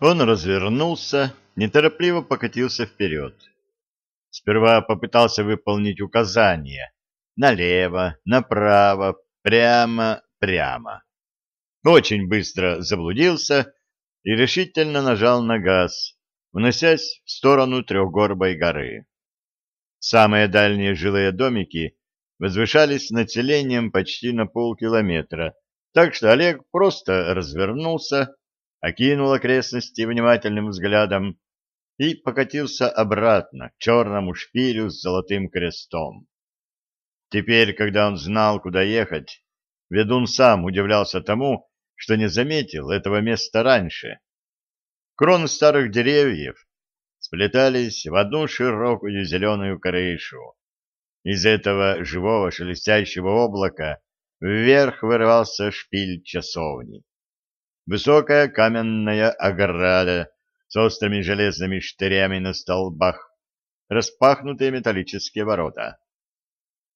Он развернулся, неторопливо покатился вперед. Сперва попытался выполнить указания. Налево, направо, прямо, прямо. Очень быстро заблудился и решительно нажал на газ, уносясь в сторону Трехгорбой горы. Самые дальние жилые домики возвышались населением почти на полкилометра, так что Олег просто развернулся, окинул окрестности внимательным взглядом и покатился обратно к черному шпилю с золотым крестом. Теперь, когда он знал, куда ехать, ведун сам удивлялся тому, что не заметил этого места раньше. Кроны старых деревьев сплетались в одну широкую зеленую крышу. Из этого живого шелестящего облака вверх вырывался шпиль часовни. Высокая каменная ограда с острыми железными штырями на столбах, распахнутые металлические ворота.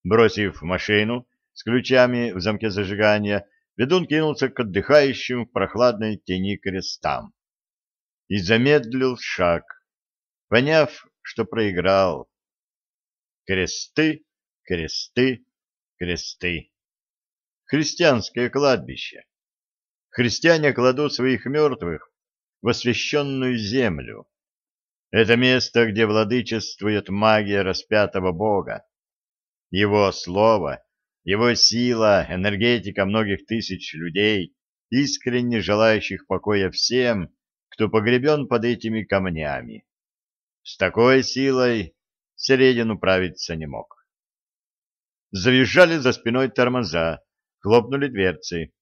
Бросив машину с ключами в замке зажигания, ведун кинулся к отдыхающим в прохладной тени крестам и замедлил шаг, поняв, что проиграл. Кресты, кресты, кресты. Христианское кладбище. Христиане кладут своих мертвых в освященную землю. Это место, где владычествует магия распятого Бога. Его слово, его сила, энергетика многих тысяч людей, искренне желающих покоя всем, кто погребен под этими камнями. С такой силой Середин управиться не мог. Завизжали за спиной тормоза, хлопнули дверцы.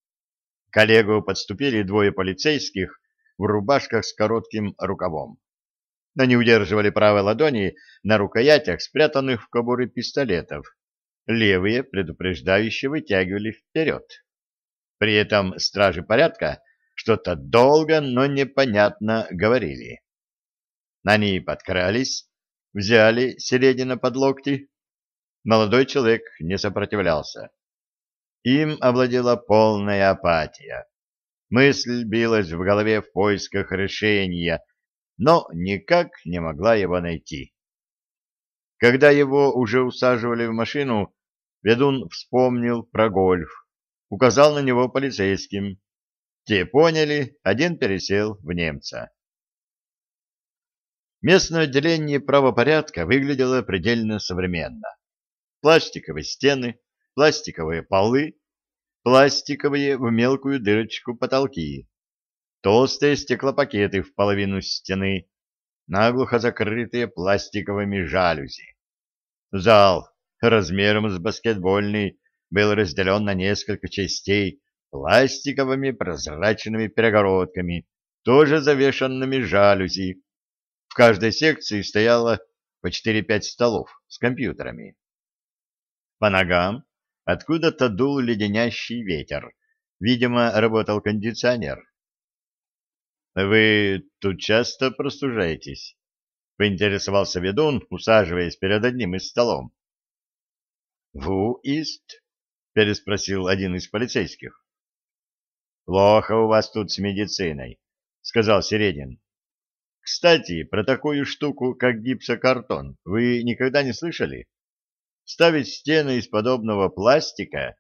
К Олегу подступили двое полицейских в рубашках с коротким рукавом. Они удерживали правой ладони на рукоятях спрятанных в кобуры пистолетов. Левые предупреждающе вытягивали вперед. При этом стражи порядка что-то долго, но непонятно говорили. Они подкрались, взяли Середина под локти. Молодой человек не сопротивлялся. Им овладела полная апатия. Мысль билась в голове в поисках решения, но никак не могла его найти. Когда его уже усаживали в машину, ведун вспомнил про гольф, указал на него полицейским. Те поняли, один пересел в немца. Местное отделение правопорядка выглядело предельно современно. Пластиковые стены, пластиковые полы, пластиковые в мелкую дырочку потолки, толстые стеклопакеты в половину стены, наглухо закрытые пластиковыми жалюзи. Зал размером с баскетбольный был разделен на несколько частей пластиковыми прозрачными перегородками, тоже завешенными жалюзи, в каждой секции стояло по 4-5 столов с компьютерами. По ногам откуда-то дул леденящий ветер. Видимо, работал кондиционер. «Вы тут часто простужаетесь?» — поинтересовался ведун, усаживаясь перед одним из столом. «Ву ист?» — переспросил один из полицейских. «Плохо у вас тут с медициной», — сказал Середин. Кстати, про такую штуку, как гипсокартон, вы никогда не слышали? Ставить стены из подобного пластика,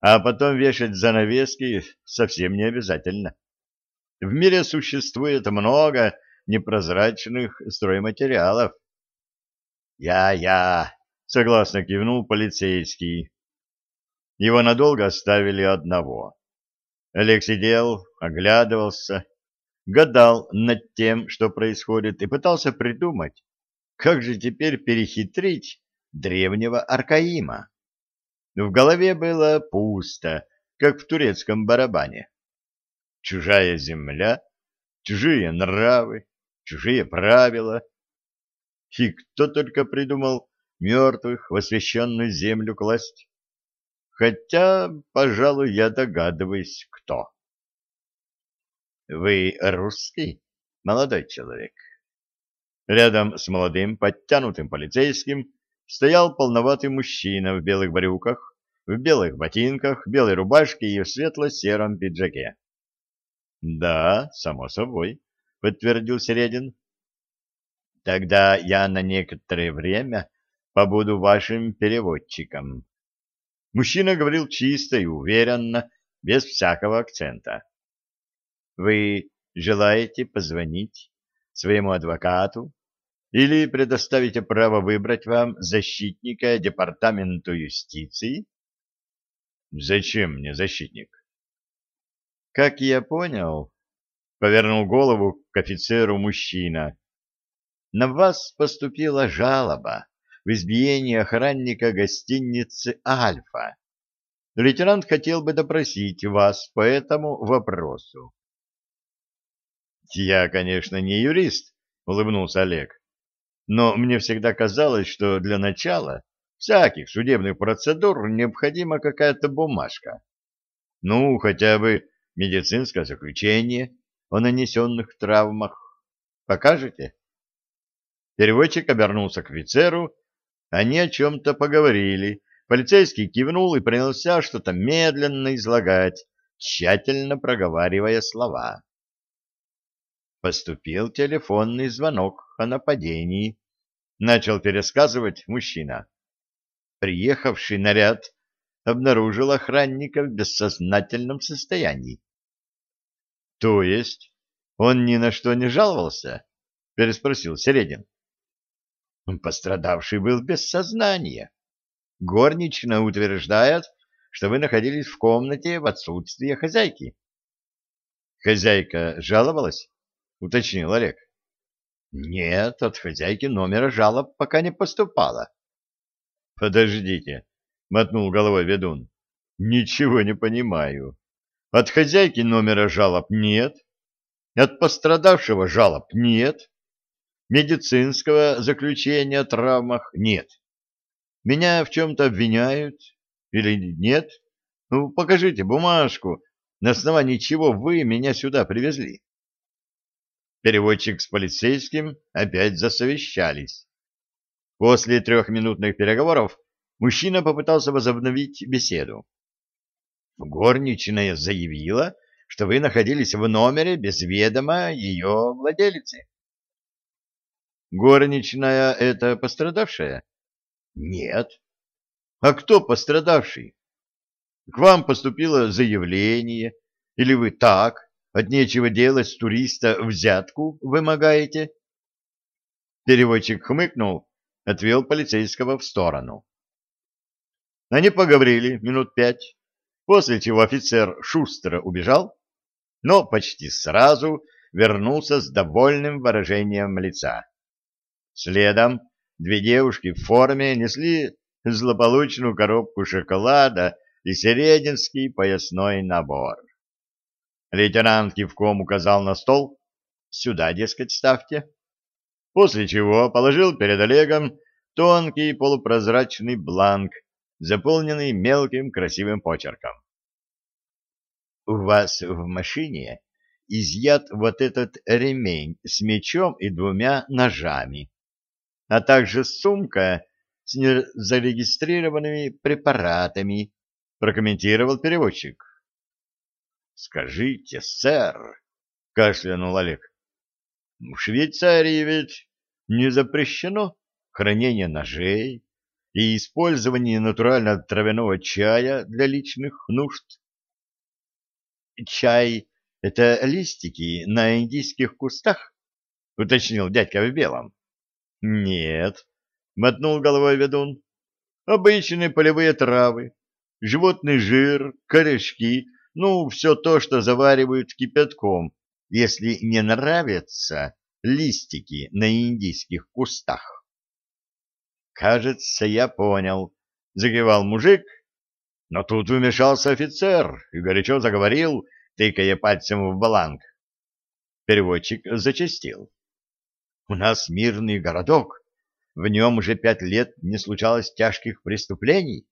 а потом вешать занавески совсем не обязательно. В мире существует много непрозрачных стройматериалов. «Я-я!» — согласно кивнул полицейский. Его надолго оставили одного. Олег сидел, оглядывался, гадал над тем, что происходит, и пытался придумать, как же теперь перехитрить древнего Аркаима. В голове было пусто, как в турецком барабане. Чужая земля, чужие нравы, чужие правила. И кто только придумал мертвых в освященную землю класть. Хотя, пожалуй, я догадываюсь, кто. Вы русский, молодой человек? Рядом с молодым, подтянутым полицейским стоял полноватый мужчина в белых брюках, в белых ботинках, белой рубашке и в светло-сером пиджаке. Да, само собой. — подтвердил Середин. — Тогда я на некоторое время побуду вашим переводчиком. Мужчина говорил чисто и уверенно, без всякого акцента. — Вы желаете позвонить своему адвокату или предоставите право выбрать вам защитника департаменту юстиции? Зачем мне защитник? Как я понял, повернул голову к офицеру мужчина. На вас поступила жалоба в избиении охранника гостиницы Альфа. Лейтенант хотел бы допросить вас по этому вопросу. Я, конечно, не юрист, улыбнулся Олег. Но мне всегда казалось, что для начала всяких судебных процедур необходима какая-то бумажка. Ну, хотя бы медицинское заключение о нанесенных травмах. Покажете? Переводчик обернулся к офицеру. Они о чем-то поговорили. Полицейский кивнул и принялся что-то медленно излагать, тщательно проговаривая слова. Поступил телефонный звонок о нападении. Начал пересказывать мужчина. Приехавший наряд обнаружил охранника в бессознательном состоянии. — То есть он ни на что не жаловался? — переспросил Середин. — Пострадавший был без сознания. Горничная утверждает, что вы находились в комнате в отсутствие хозяйки. — Хозяйка жаловалась? — уточнил Олег. — Нет, от хозяйки номера жалоб пока не поступало. — Подождите, — мотнул головой ведун. — Ничего не понимаю. От хозяйки номера жалоб нет, от пострадавшего жалоб нет, медицинского заключения о травмах нет. Меня в чем-то обвиняют или нет? Ну, покажите бумажку, на основании чего вы меня сюда привезли. Переводчик с полицейским опять засовещались. После трехминутных переговоров мужчина попытался возобновить беседу. Горничная заявила, что вы находились в номере без ведома ее владелицы. Горничная — это пострадавшая? Нет. А кто пострадавший? К вам поступило заявление, или вы так, от нечего делать с туриста взятку вымогаете? Переводчик хмыкнул, отвел полицейского в сторону. Они поговорили минут пять, после чего офицер шустро убежал, но почти сразу вернулся с довольным выражением лица. Следом две девушки в форме несли злополучную коробку шоколада и серединский поясной набор. Лейтенант кивком указал на стол. «Сюда, дескать, ставьте». После чего положил перед Олегом тонкий полупрозрачный бланк, заполненный мелким красивым почерком. «У вас в машине изъят вот этот ремень с мечом и двумя ножами, а также сумка с незарегистрированными препаратами», прокомментировал переводчик. Скажите, сэр, кашлянул Олег. В Швейцарии ведь не запрещено хранение ножей и использование натурального травяного чая для личных нужд. Чай — это листики на индийских кустах? — уточнил дядька в белом. — Нет, — мотнул головой ведун. — Обычные полевые травы, животный жир, корешки — ну, все то, что заваривают кипятком, если не нравятся листики на индийских кустах. «Кажется, я понял», — загивал мужик, но тут вмешался офицер и горячо заговорил, тыкая пальцем в баланг. Переводчик зачастил. «У нас мирный городок, в нем уже пять лет не случалось тяжких преступлений,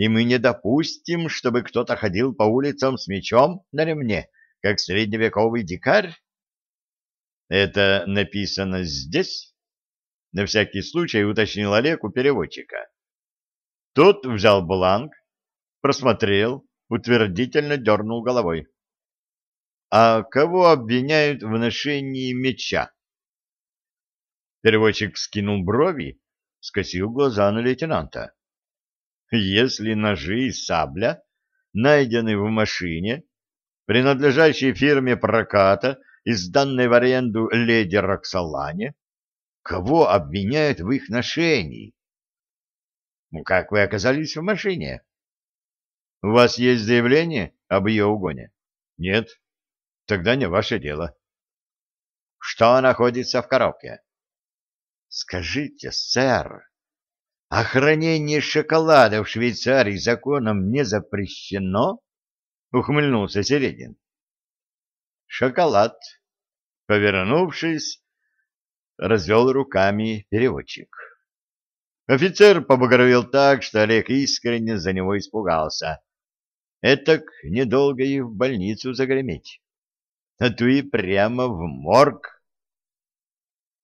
и мы не допустим, чтобы кто-то ходил по улицам с мечом на ремне, как средневековый дикарь. Это написано здесь? На всякий случай уточнил Олег у переводчика. Тот взял бланк, просмотрел, утвердительно дернул головой. а кого обвиняют в ношении меча? Переводчик вскинул брови, скосил глаза на лейтенанта. Если ножи и сабля найдены в машине, принадлежащей фирме проката и сданной в аренду леди Роксолане, кого обвиняют в их ношении? Ну, как вы оказались в машине? У вас есть заявление об ее угоне? Нет. Тогда не ваше дело. Что находится в коробке? Скажите, сэр, а хранение шоколада в Швейцарии законом не запрещено? Ухмыльнулся Середин. Шоколад. Повернувшись, развел руками переводчик. Офицер побагровел так, что Олег искренне за него испугался. Этак недолго и в больницу загреметь. А то и прямо в морг.